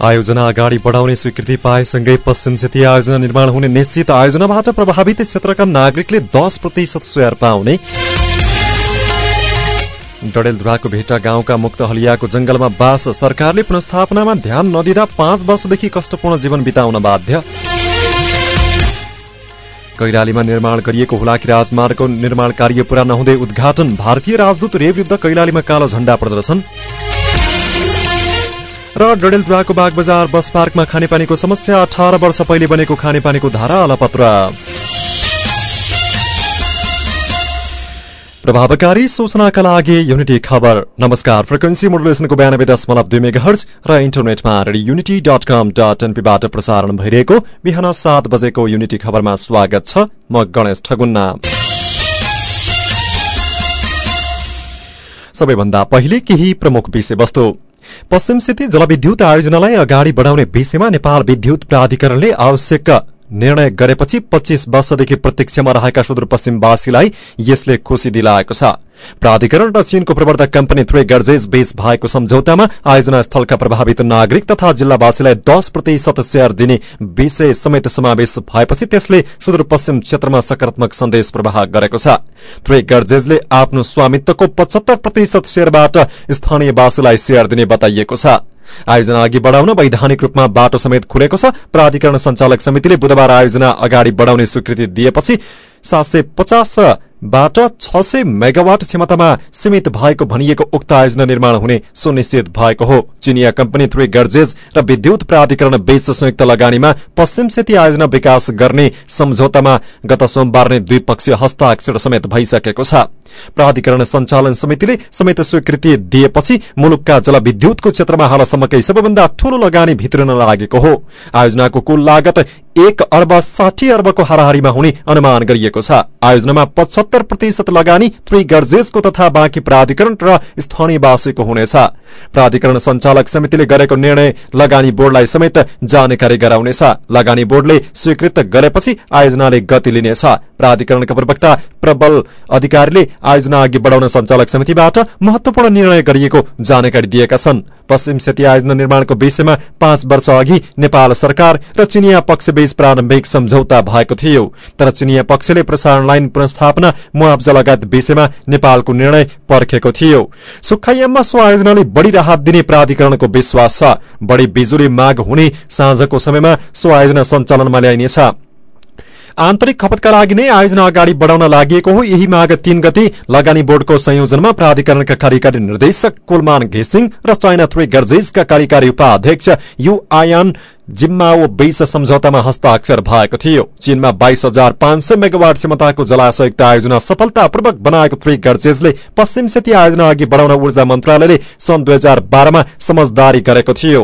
आयोजना अगाडि बढाउने स्वीकृति पाएसँगै पश्चिम क्षेत्रीय आयोजना निर्माण हुने निश्चित आयोजनाबाट प्रभावित क्षेत्रका नागरिकले दस प्रतिशत शेयर पाउने। डडेलधुराको भेटा गाउँका मुक्त हलियाको जंगलमा बास सरकारले पुनस्थापनामा ध्यान नदिँदा पाँच वर्षदेखि कष्टपूर्ण जीवन बिताउन बाध्य। कैलालीमा निर्माण गरिएको हुलाकी राजमार्गको निर्माण कार्य पूरा नहुँदै उद्घाटन भारतीय राजदूत रेव युद्ध कैलालीमा कालो झण्डा प्रदर्शन। र डडेलधुराको बागबजार बस पार्कमा खानेपानीको समस्या अठार वर्ष पहिले बनेको खानेपानीको धारा अलपत्र। प्रभावकारी सूचनाका लागि युनिटी खबर। नमस्कार फ्रिक्वेन्सी मोडुलेसनको बयानब्बे दशमलव दुई मेगा हर्ज र इन्टरनेटमा युनिटी डट कम डट एनपीबाट प्रसारण भइरहेको बिहान सात बजेको युनिटी खबरमा स्वागत छ म गणेश ठगुन्ना। सबैभन्दा पहिले केही प्रमुख विषयवस्तु। पश्चिम सिटी जलविद्युत आयोजनालाई अगाडि बढाउने विषयमा नेपाल विद्युत प्राधिकरणले आवश्यक निर्णय गरेपछि पच्चीस वर्षदेखि प्रत्यक्षमा रहेका सुदूरपश्चिमवासीलाई यसले खुशी दिलाएको छ। प्राधिकरण र चीनको प्रवर्तक कम्पनी थ्रे गर्जेज बीच भएको सम्झौतामा आयोजना स्थलका प्रभावित नागरिक तथा जिल्लावासीलाई दश प्रतिशत शेयर दिने विषय समेत समावेश भएपछि त्यसले सुदूरपश्चिम क्षेत्रमा सकारात्मक सन्देश प्रवाह गरेको छ। थ्रे गर्जेजले आफ्नो स्वामित्वको पचहत्तर प्रतिशत शेयरबाट स्थानीयवासीलाई शेयर दिने बताइएको छ। आयोजना अघि बढ़ाउन वैधानिक रूपमा बाटो समेत खुलेको छ। प्राधिकरण संचालक समितिले बुधबार आयोजना अगाडि बढ़ाउने स्वीकृति दिएपछि सात सय पचास बाट छ सय मेगावाट क्षमतामा सीमित भएको भनिएको उक्त आयोजना निर्माण हुने सुनिश्चित भएको हो। चिनिया कम्पनी थ्री गर्जेज र विद्युत प्राधिकरण बीच संयुक्त लगानीमा पश्चिम सेती आयोजना विकास गर्ने सम्झौतामा गत सोमबार नै द्विपक्षीय हस्ताक्षर समेत भइसकेको छ। प्राधिकरण संचालन समितिले समेत स्वीकृति दिएपछि मुलुकका जलविद्युतको क्षेत्रमा हालसम्मकै सबैभन्दा ठूलो लगानी भित्रिन लागेको हो। आयोजनाको कुल लागत एक अर्ब साठी अर्बको हाराहारीमा हुने अनुमान गरिएको छ। आयोजनामा पचहत्तर प्रतिशत लगानी थ्री गर्जेसको तथा बाँकी प्राधिकरण र स्थानीयवासीको हुनेछ। प्राधिकरण संचालक समितिले गरेको निर्णय लगानी बोर्डलाई समेत जानकारी गराउनेछ। लगानी बोर्डले स्वीकृत गरेपछि आयोजनाले गति लिनेछ। प्राधिकरणका प्रवक्ता प्रबल अधिकारीले आयोजना अघि बढ़ाउन संचालक समितिबाट महत्वपूर्ण निर्णय गरिएको जानकारी दिएका छन्। पश्चिम सेती आयोजना निर्माणको विषयमा पाँच वर्ष अघि नेपाल सरकार र चिनिया पक्षबीच प्रारम्भिक सम्झौता भएको थियो। तर चिनिया पक्षले प्रसारण लाइन पुनस्थापना मुआवजा लगायत विषयमा नेपालको निर्णय पर्खेको थियो। सुक्खायाममा सो आयोजनाले बढ़ी राहत दिने प्राधिकरणको विश्वास छ। बढ़ी बिजुली माग हुने साँझको समयमा सो आयोजना सञ्चालनमा ल्याइनेछ। आन्तरिक खपतका लागि नै आयोजना अगाडि बढ़ाउन लागि हो। यही माग तीन गति लगानी बोर्डको संयोजनमा प्राधिकरणका कार्यकारी निर्देशक कुलमान घिसिङ र चाइना थ्री गर्जेजका कार्यकारी उपाध्यक्ष यु आयान जिम्माओ बीच सम्झौतामा हस्ताक्षर भएको थियो। चीनमा बाइस हजार पाँच सय मेगावाट क्षमताको जलाशयुक्त आयोजना सफलतापूर्वक बनाएको थ्री गर्जेजले पश्चिम सेती आयोजना अघि बढ़ाउन ऊर्जा मन्त्रालयले सन् दुई हजार बाह्रमा समझदारी गरेको थियो।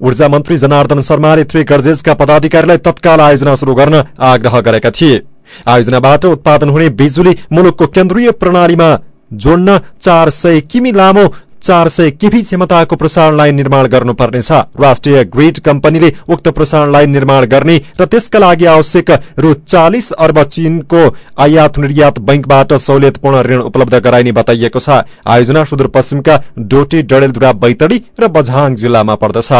ऊर्जा मन्त्री जनार्दन शर्माले थ्री गर्जेजका पदाधिकारीलाई तत्काल आयोजना शुरू गर्न आग्रह गरेका थिए। आयोजनाबाट उत्पादन हुने बिजुली मुलुकको केन्द्रीय प्रणालीमा जोड्न चार सय किमी लामो चार सय केभी क्षमताको प्रसारण लाइन निर्माण गर्नुपर्नेछ। राष्ट्रिय ग्रिड कम्पनीले उक्त प्रसारण लाइन निर्माण गर्ने र त्यसका लागि आवश्यक रु चालिस अर्ब चीनको आयात निर्यात बैंकबाट सहुलियतपूर्ण ऋण उपलब्ध गराइने बताइएको छ। आयोजना सुदूरपश्चिमका डोटी डडेलधुरा बैतडी र बझाङ जिल्लामा पर्दछ।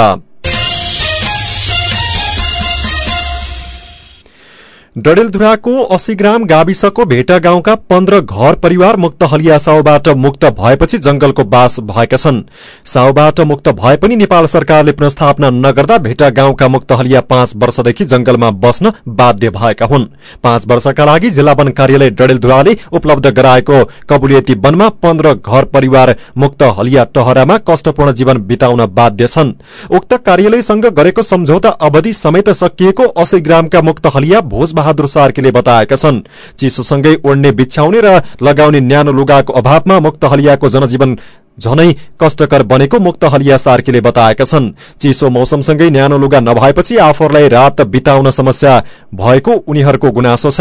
डडेलधुराको अस्सी ग्राम गाविसको भेटा गाउँका पन्ध्र घर परिवार मुक्त हलिया साउबाट मुक्त भएपछि जंगलको बास भएका छन्। साउबाट मुक्त भए पनि नेपाल सरकारले पुनस्थापना नगर्दा भेटा गाउँका मुक्त हलिया पाँच वर्षदेखि जंगलमा बस्न बाध्य भएका हुन्। पाँच वर्षका लागि जिल्ला वन कार्यालय डडेलधुराले उपलब्ध गराएको कबुलियती वनमा पन्ध्र घर परिवार मुक्त हलिया टहरामा कष्टपूर्ण जीवन बिताउन बाध्य छन्। उक्त कार्यालयसँग गरेको सम्झौता अवधि समेत सकिएको अस्सी ग्रामका मुक्त हलिया भोज बहादुर सार्कीले बताएका छन्। चिसोसँगै ओड्ने बिछ्याउने र लगाउने न्यानो लुगाको अभावमा मुक्त हलियाको जनजीवन झनै कष्टकर बनेको मुक्त हलिया सार्कीले बताएका छन्। चिसो मौसमसँगै न्यानो लुगा नभएपछि आफूहरूलाई रात बिताउन समस्या भएको उनीहरूको गुनासो छ।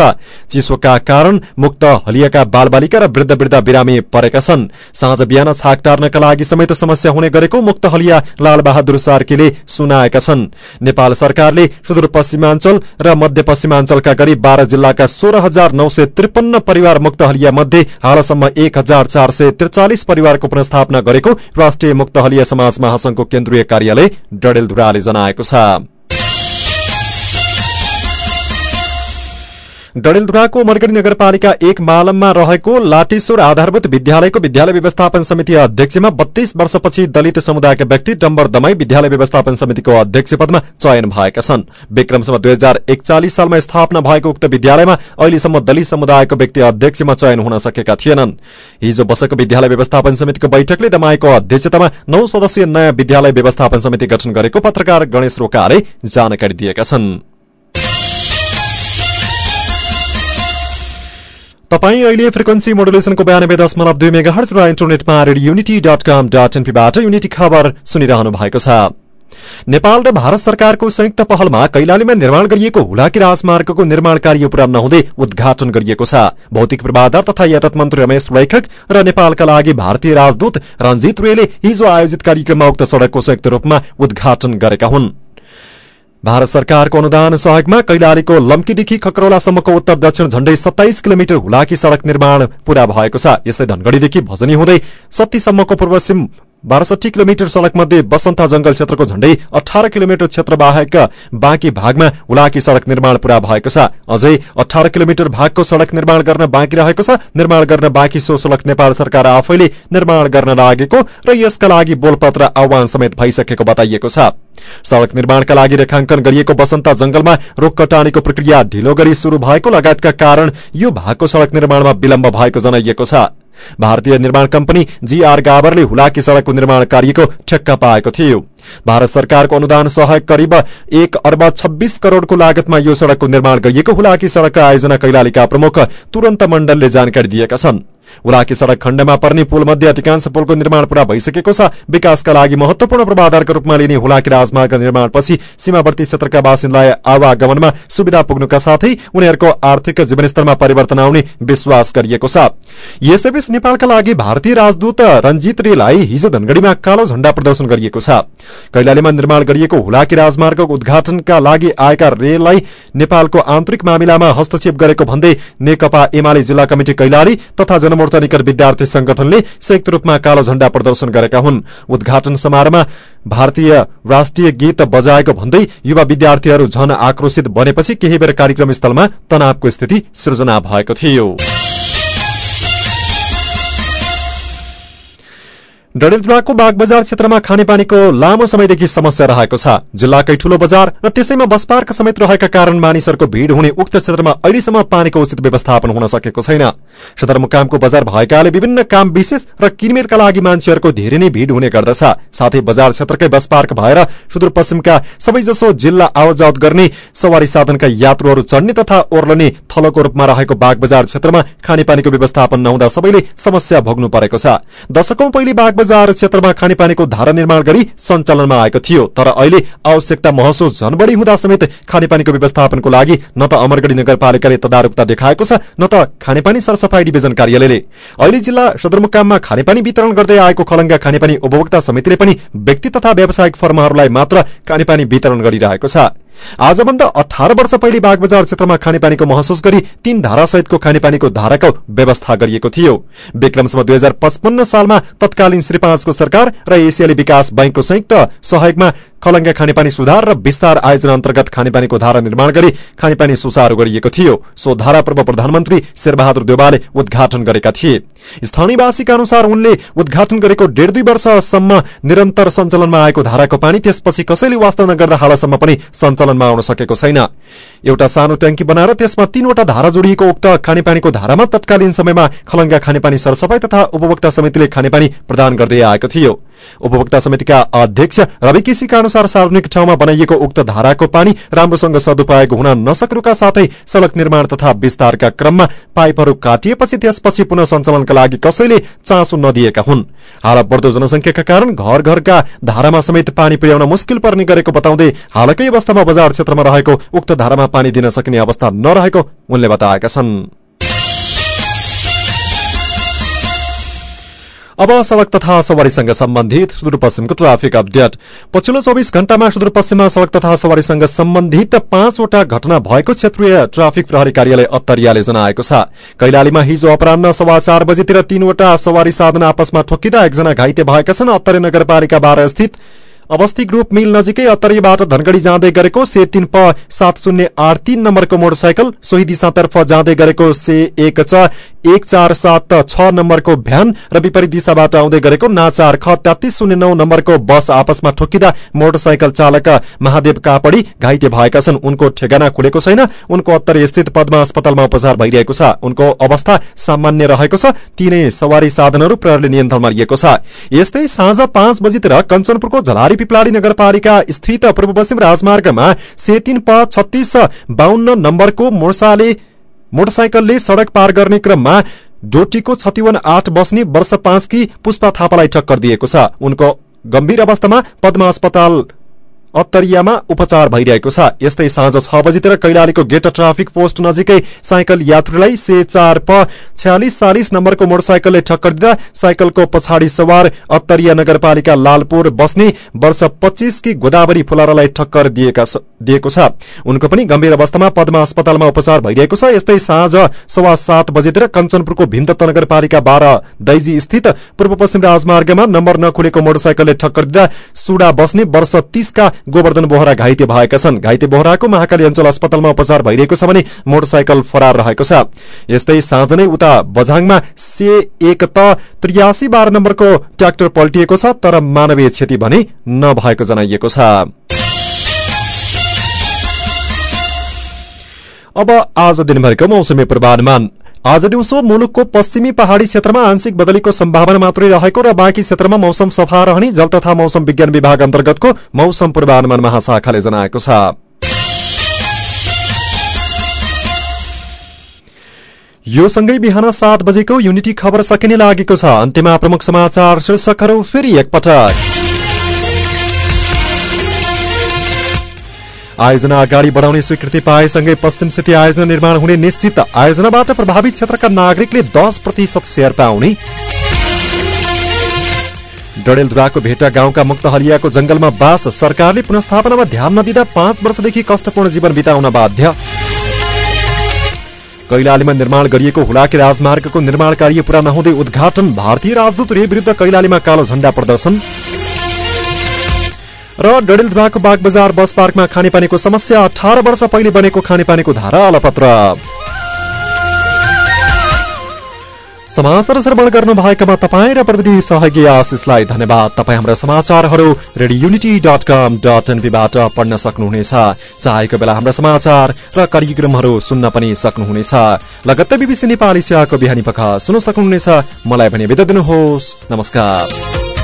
चिसोका कारण मुक्त हलियाका बालबालिका र वृद्ध वृद्ध बिरामी परेका छन्। साँझ बिहान छाक टार्नका लागि समेत समस्या हुने गरेको मुक्त हलिया लालबहादुर सार्कीले सुनाएका छन्। नेपाल सरकारले सुदूरपश्चिमाञ्चल र मध्यपश्चिमाञ्चलका गरी बाह्र जिल्लाका सोह्र हजार नौ सय त्रिपन्न परिवार मुक्त हलिया मध्ये हालसम्म एक हजार चार सय त्रिचालिस परिवारको पुनस्थापना स्थापना गरेको राष्ट्रिय मुक्त हलिया समाज महासंघको केन्द्रीय कार्यालय डडेलधुराले जनाएको छ। डडेलधुराको मरगढ़ी नगरपालिका एक मालममा रहेको लाटेश्वर आधारभूत विद्यालयको विद्यालय व्यवस्थापन समिति अध्यक्षमा बत्तीस वर्षपछि दलित समुदायका व्यक्ति डम्बर दमाई विद्यालय व्यवस्थापन समितिको अध्यक्ष पदमा चयन भएका छन्। विक्रमसम्म दुई हजार एकचालिस सालमा स्थापना भएको उक्त विद्यालयमा अहिलेसम्म दलित समुदायको व्यक्ति अध्यक्षमा चयन हुन सकेका थिएनन्। हिजो बसेको विद्यालय व्यवस्थापन समितिको बैठकले दमाईको अध्यक्षतामा नौ सदस्यीय नयाँ विद्यालय व्यवस्थापन समिति गठन गरेको पत्रकार गणेश रोकाले जानकारी दिएका छन्। तपाईँ अहिले फ्रिक्वेन्सी मोडुलेसनको बयानब्बे दशमलव दुई मेगा हर्च र इन्टरनेटमा radio unity dot com dot एनपीबाट unity खबर सुनिरहनु भएको छ। नेपाल र भारत सरकारको संयुक्त पहलमा कैलालीमा निर्माण गरिएको हुलाकी राजमार्गको निर्माण कार्य पूरा नहुँदै उद्घाटन गरिएको छ। भौतिक पूर्वाधार तथा यातायात मन्त्री रमेश लेखक र नेपालका लागि भारतीय राजदूत रञ्जित रेले हिजो आयोजित कार्यक्रममा उक्त सड़कको संयुक्त रूपमा उद्घाटन गरेका हुन्। भारत सरकारको अनुदान सहयोगमा कैलालीको लम्कीदेखि खकरौलासम्मको उत्तर दक्षिण झण्डै सत्ताइस किलोमिटर हुलाकी सड़क निर्माण पूरा भएको छ। यस्तै धनगढ़ीदेखि भजनी हुँदै सत्तीसम्मको पूर्वसिम बाह्रसठी किलोमिटर सड़क मध्ये बसन्ता जंगल क्षेत्रको झण्डै अठार किलोमिटर क्षेत्र बाहेक बाँकी भागमा हुलाकी सड़क निर्माण पूरा भएको छ। अझै अठार किलोमिटर भागको सड़क निर्माण गर्न बाँकी रहेको छ। निर्माण गर्न बाँकी सो सड़क नेपाल सरकार आफैले निर्माण गर्न लागेको र यसका लागि बोलपत्र आह्वान समेत भइसकेको बताइएको छ। सड़क निर्माणका लागि रेखांकन गरिएको बसन्ता जंगलमा रोक कटानीको प्रक्रिया ढिलो गरी शुरू भएको लगायतका कारण यो भागको सड़क निर्माणमा विलम्ब भएको जनाइएको छ। भारतीय निर्माण कम्पनी जीआर गावरले हुलाकी सड़कको निर्माण कार्यको ठेक्का पाएको थियो। भारत सरकारको अनुदान सहयोग करिब एक अर्ब छब्बीस करोड़को लागतमा यो सड़कको निर्माण गरिएको हुलाकी सड़कका आयोजना कैलालीका प्रमुख तुरन्त मण्डलले जानकारी दिएका छन्। उलाकी सड़क खण्डमा पर्ने पुल मध्ये अधिकांश पुलको निर्माण पूरा भइसकेको छ। विकासका लागि महत्वपूर्ण पूर्वाधारका रूपमा लिने हुलाकी राजमार्ग निर्माणपछि सीमावर्ती क्षेत्रका बासिन्दालाई आवागमनमा सुविधा पुग्नुका साथै उनीहरूको आर्थिक जीवनस्तरमा परिवर्तन आउने विश्वास गरिएको छ। यसैबीच नेपालका लागि भारतीय राजदूत रञ्जित रेलाई हिजो धनगढ़ीमा कालो झण्डा प्रदर्शन गरिएको छ। कैलालीमा निर्माण गरिएको हुलाकी राजमार्गको उद्घाटनका लागि आएका रेललाई नेपालको आन्तरिक मामिलामा हस्तक्षेप गरेको भन्दै नेकपा एमाले जिल्ला कमिटी कैलाली तथा जनमोर्चा निकट विद्यार्थी संगठनले संयुक्त रूपमा कालो झण्डा प्रदर्शन गरेका हुन्। उद्घाटन समारोहमा भारतीय राष्ट्रिय गीत बजाएको भन्दै युवा विद्यार्थीहरू झन आक्रोशित बनेपछि केही बेर कार्यक्रम स्थलमा तनावको स्थिति सृजना भएको थियो। डडेलधुराको बाग बजार क्षेत्रमा खानेपानीको लामो समयदेखि समस्या रहेको छ। जिल्लाकै ठूलो बजार र त्यसैमा बस पार्क समेत रहेका कारण मानिसहरूको भीड़ हुने उक्त क्षेत्रमा अहिलेसम्म पानीको उचित व्यवस्थापन हुन सकेको छैन। सदरमुकामको बजार भएकाले विभिन्न काम विशेष र किनमेलका लागि मान्छेहरूको धेरै नै भीड़ हुने गर्दछ। साथै बजार क्षेत्रकै बस पार्क भएर सुदूरपश्चिमका सबैजसो जिल्ला आवजावत गर्ने सवारी साधनका यात्रुहरू चढ्ने तथा ओर्लने थलोको रूपमा रहेको बाग बजार क्षेत्रमा खानेपानीको व्यवस्थापन नहुँदा सबैले समस्या भोग्नु परेको छ। दशकौं पहिले बाग बजार क्षेत्रमा खानेपानीको धारा निर्माण गरी सञ्चालनमा आएको थियो तर अहिले आवश्यकता महसुस झन बढ़ी हुँदा समेत खानेपानीको व्यवस्थापनको लागि न त अमरगढ़ी नगरपालिकाले तदारुकता देखाएको छ न त खानेपानी सरसफाई डिभिजन कार्यालयले। अहिले जिल्ला सदरमुकाममा खानेपानी वितरण गर्दै आएको खलंगा खानेपानी उपभोक्ता समितिले पनि व्यक्ति तथा व्यावसायिक फर्महरूलाई मात्र खानेपानी वितरण गरिरहेको छ। आजभन्दा अठार वर्ष पहिले बागबजार क्षेत्रमा खानेपानीको महसुस गरी तीन धारासहितको खानेपानीको धाराको व्यवस्था गरिएको थियो। विक्रमसम्म दुई हजार पचपन्न सालमा तत्कालीन श्री पाँचको सरकार र एसियाली विकास बैंकको संयुक्त सहयोगमा खलंगा खानेपानी सुधार र विस्तार आयोजना अन्तर्गत खानेपानीको धारा निर्माण गरी खानेपानी सुचारू गरिएको थियो सो धारा पूर्व प्रधानमन्त्री शेरबहादुर देवालले उद्घाटन गरेका थिए। स्थानीयवासीका अनुसार उनले उद्घाटन गरेको डेढ दुई वर्षसम्म निरन्तर सञ्चालनमा आएको धाराको पानी त्यसपछि कसैले वास्ता नगर्दा हालसम्म पनि सञ्चालनमा आउन सकेको छैन। एउटा सानो ट्याङ्की बनाएर त्यसमा तीनवटा धारा जोडिएको उक्त खानेपानीको धारामा तत्कालीन समयमा खलंगा खानेपानी सरसफाई तथा उपभोक्ता समितिले खानेपानी प्रदान गर्दै आएको थियो। उपभोक्ता समितिका अध्यक्ष रवि केसीका अनुसार सार्वजनिक ठाउँमा बनाइएको उक्त धाराको पानी राम्रोसँग सदुपयोग हुन नसक्नुका साथै सड़क निर्माण तथा विस्तारका क्रममा पाइपहरू काटिएपछि त्यसपछि पुनः सञ्चालनका लागि कसैले चासो नदिएका हुन्। हाल बढ़दो जनसंख्याका कारण घर घरका धारामा समेत पानी पुर्याउन मुस्किल पर्ने गरेको बताउँदै हालकै अवस्थामा बजार क्षेत्रमा रहेको उक्त धारामा पानी दिन सकिने अवस्था नरहेको उनले बताएका छन्। अब सड़क तथा सवारीसँग सम्बन्धित सुदूरपश्चिमको ट्राफिक अपडेट। पछिल्लो चौबिस घण्टामा सुदूरपश्चिममा सड़क तथा सवारीसँग सम्बन्धित पाँचवटा घटना भएको क्षेत्रीय ट्राफिक प्रहरी कार्यालय अत्तरियाले जनाएको छ। कैलालीमा हिजो अपरान्न सवा चार बजीतिर तीनवटा सवारी साधन आपसमा ठोकिँदा एकजना घाइते भएका छन्। अत्तरे नगरपालिका बाह्र स्थित अवस्थी ग्रुप मिल नजिकै अत्तरीबाट धनगढ़ी जाँदै गरेको से तीन प सात शून्य आठ तीन नम्बरको मोटरसाइकल सोही दिशातर्फ जाँदै गरेको से एक च एक चार सात छ नम्बरको भ्यान र विपरीत दिशाबाट आउँदै गरेको ना चार ख तेत्तीस शून्य नौ नम्बरको बस आपसमा ठोकिँदा मोटरसाइकल चालक महादेव कापड़ी घाइते भएका छन्। उनको ठेगाना खुलेको छैन। उनको अत्तरी स्थित पद्मा अस्पतालमा उपचार भइरहेको छ। उनको अवस्था सामान्य रहेको छ। तीनै सवारी साधनहरू प्रहरले नियन्त्रणमा लिएको छ। यस्तै साँझ पाँच बजीतिर कञ्चनपुरको झलारी पिपलाडी नगरपालिका स्थित पूर्व पश्चिम राजमार्गमा से तीन प छत्तीस बाहन्न नम्बरको मोटरसाइकलले सड़क पार गर्ने क्रममा डोटीको छतिवन आठ बस्ने वर्ष पाँचकी पुष्पा थापालाई टक्कर दिएको छ। उनको गम्भीर अवस्थामा पद्मा अस्पताल अत्तरियामा उपचार भइरहेको छ। यस्तै साँझ छ बजीतिर कैलालीको गेट ट्राफिक पोस्ट नजिकै साइकल यात्रीलाई से चार प छयालिस चालिस नम्बरको मोटरसाइकलले ठक्कर दिँदा साइकलको पछाडि सवार अत्तरिया नगरपालिका लालपुर बस्ने वर्ष पच्चीसकी गोदावरी फुलारालाई ठक्कर दिएको छ। उनको पनि गम्भीर अवस्थामा पद्मा अस्पतालमा उपचार भइरहेको छ। यस्तै साँझ सवा सात बजेतिर कञ्चनपुरको भिमदत्त नगरपालिका बाह्र दैजी स्थित पूर्व पश्चिम राजमार्गमा नम्बर नखुलेको मोटरसाइकलले ठक्कर दिँदा सुडा बस्ने वर्ष तीसका गोवर्धन बोहरा घाइते भएका छन्। घाइते बोहराको महाकाली अञ्चल अस्पतालमा उपचार भइरहेको छ भने मोटरसाइकल फरार रहेको छ। यस्तै साँझ नै उता बझाङमा से एक त त्रियासी बाह्र नम्बरको ट्र्याक्टर पल्टिएको छ तर मानवीय क्षति भने नभएको जनाइएको छ। अब आज दिनभरिको मौसमी पूर्वानुमान। आज दिउँसो मुलुकको पश्चिमी पहाड़ी क्षेत्रमा आंशिक बदलीको सम्भावना मात्रै रहेको र बाँकी क्षेत्रमा मौसम सफा रहने जल तथा मौसम विज्ञान विभाग अन्तर्गतको मौसम पूर्वानुमान महाशाखाले जनाएको छ। यो सँगै बिहान सात बजेको युनिटी खबर सकिने लागेको छ। अन्त्यमा प्रमुख समाचार शीर्षकहरू फेरि एकपटक। आयोजना अगाडि बढाउने स्वीकृति पाएसँगै पश्चिम सिटी आयोजना निर्माण हुने निश्चित आयोजनाबाट प्रभावित क्षेत्रका नागरिकले दस प्रतिशत सेयर पाउने। डडेलधुराको भेटा गाउँका मुक्त हलियाको जंगलमा बास। सरकारले पुनस्थापनामा ध्यान नदिँदा पाँच वर्षदेखि कष्टपूर्ण जीवन बिताउन बाध्य। कैलालीमा निर्माण गरिएको हुलाकी राजमार्गको निर्माण कार्य पूरा नहुँदै उद्घाटन। भारतीय राजदूत रे विरुद्ध कैलालीमा कालो झण्डा प्रदर्शन। र डडेलधुवाको बाग बजार बस पार्कमा खानेपानीको समस्या अठार वर्ष पहिले बनेको खानेपानीको धारा अलपत्र। समाचार श्रवण गर्नु भएकामा तपाईँ र प्रविधि सहयोगी आशिषलाई धन्यवाद। तपाईँ हाम्रा समाचारहरू radio unity dot com dot एनपीबाट पढ्न सक्नुहुनेछ। चाहेको बेला हाम्रा समाचार र कार्यक्रमहरू सुन्न पनि सक्नुहुनेछ। लगत्तै बिबिसी नेपाली सेवाको बिहानी पख सुन्न सक्नुहुनेछ। मलाई भने बिदा दिनुहोस्। नमस्कार।